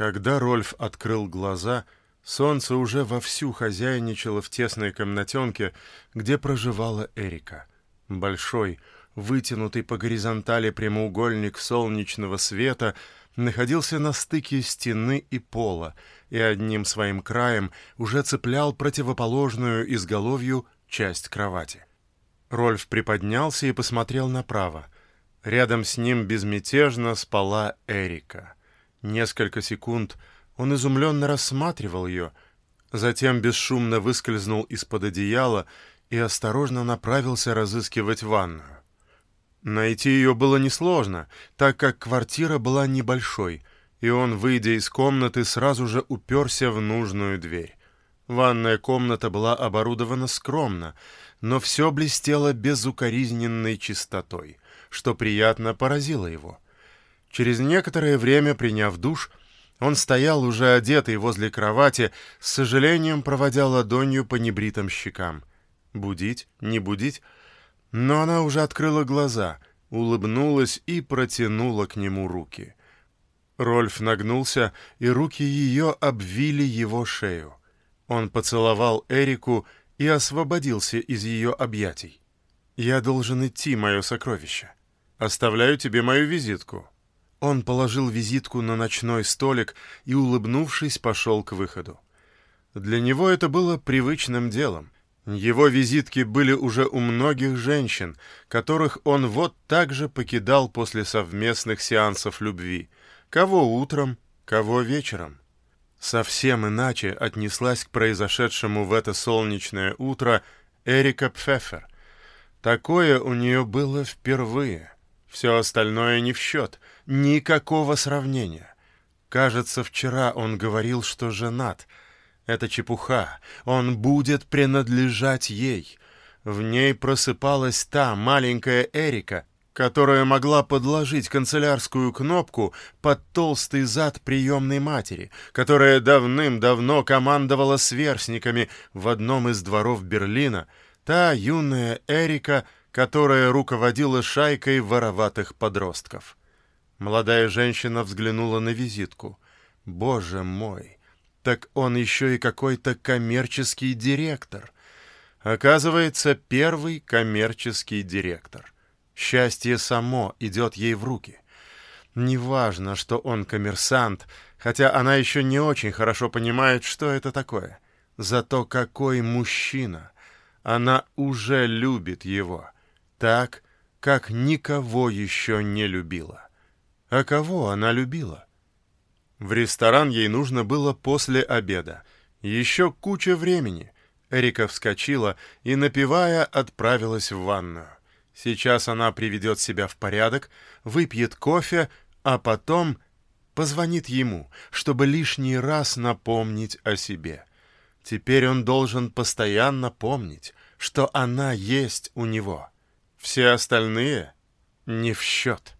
Когда Рольф открыл глаза, солнце уже вовсю хозяйничало в тесной комнатенке, где проживала Эрика. Большой, вытянутый по горизонтали прямоугольник солнечного света находился на стыке стены и пола и одним своим краем уже цеплял противоположную изголовью часть кровати. Рольф приподнялся и посмотрел направо. Рядом с ним безмятежно спала Эрика. Несколько секунд он изумленно рассматривал ее, затем бесшумно выскользнул из-под одеяла и осторожно направился разыскивать ванную. Найти ее было несложно, так как квартира была небольшой, и он, выйдя из комнаты, сразу же уперся в нужную дверь. Ванная комната была оборудована скромно, но все блестело безукоризненной чистотой, что приятно поразило его. Через некоторое время, приняв душ, он стоял уже одетый возле кровати, с сожалением проводя ладонью по небритым щекам. Будить, не будить — но она уже открыла глаза, улыбнулась и протянула к нему руки. Рольф нагнулся, и руки ее обвили его шею. Он поцеловал Эрику и освободился из ее объятий. «Я должен идти, мое сокровище. Оставляю тебе мою визитку». Он положил визитку на ночной столик и, улыбнувшись, пошел к выходу. Для него это было привычным делом — его визитки были уже у многих женщин, которых он вот так же покидал после совместных сеансов любви. Кого утром, кого вечером. Совсем иначе отнеслась к произошедшему в это солнечное утро Эрика Пфеффер. Такое у нее было впервые. Все остальное не в счет, никакого сравнения. Кажется, вчера он говорил, что женат — это чепуха. Он будет принадлежать ей. В ней просыпалась та маленькая Эрика, которая могла подложить канцелярскую кнопку под толстый зад приемной матери, которая давным-давно командовала сверстниками в одном из дворов Берлина, та юная Эрика, которая руководила шайкой вороватых подростков. Молодая женщина взглянула на визитку. «Боже мой!» Так он еще и какой-то коммерческий директор. Оказывается, первый коммерческий директор. Счастье само идет ей в руки. Неважно, что он коммерсант, хотя она еще не очень хорошо понимает, что это такое. Зато какой мужчина! Она уже любит его. Так, как никого еще не любила. А кого она любила? В ресторан ей нужно было после обеда. Еще куча времени. Эрика вскочила и, напивая, отправилась в ванную. Сейчас она приведет себя в порядок, выпьет кофе, а потом позвонит ему, чтобы лишний раз напомнить о себе. Теперь он должен постоянно помнить, что она есть у него. Все остальные не в счет.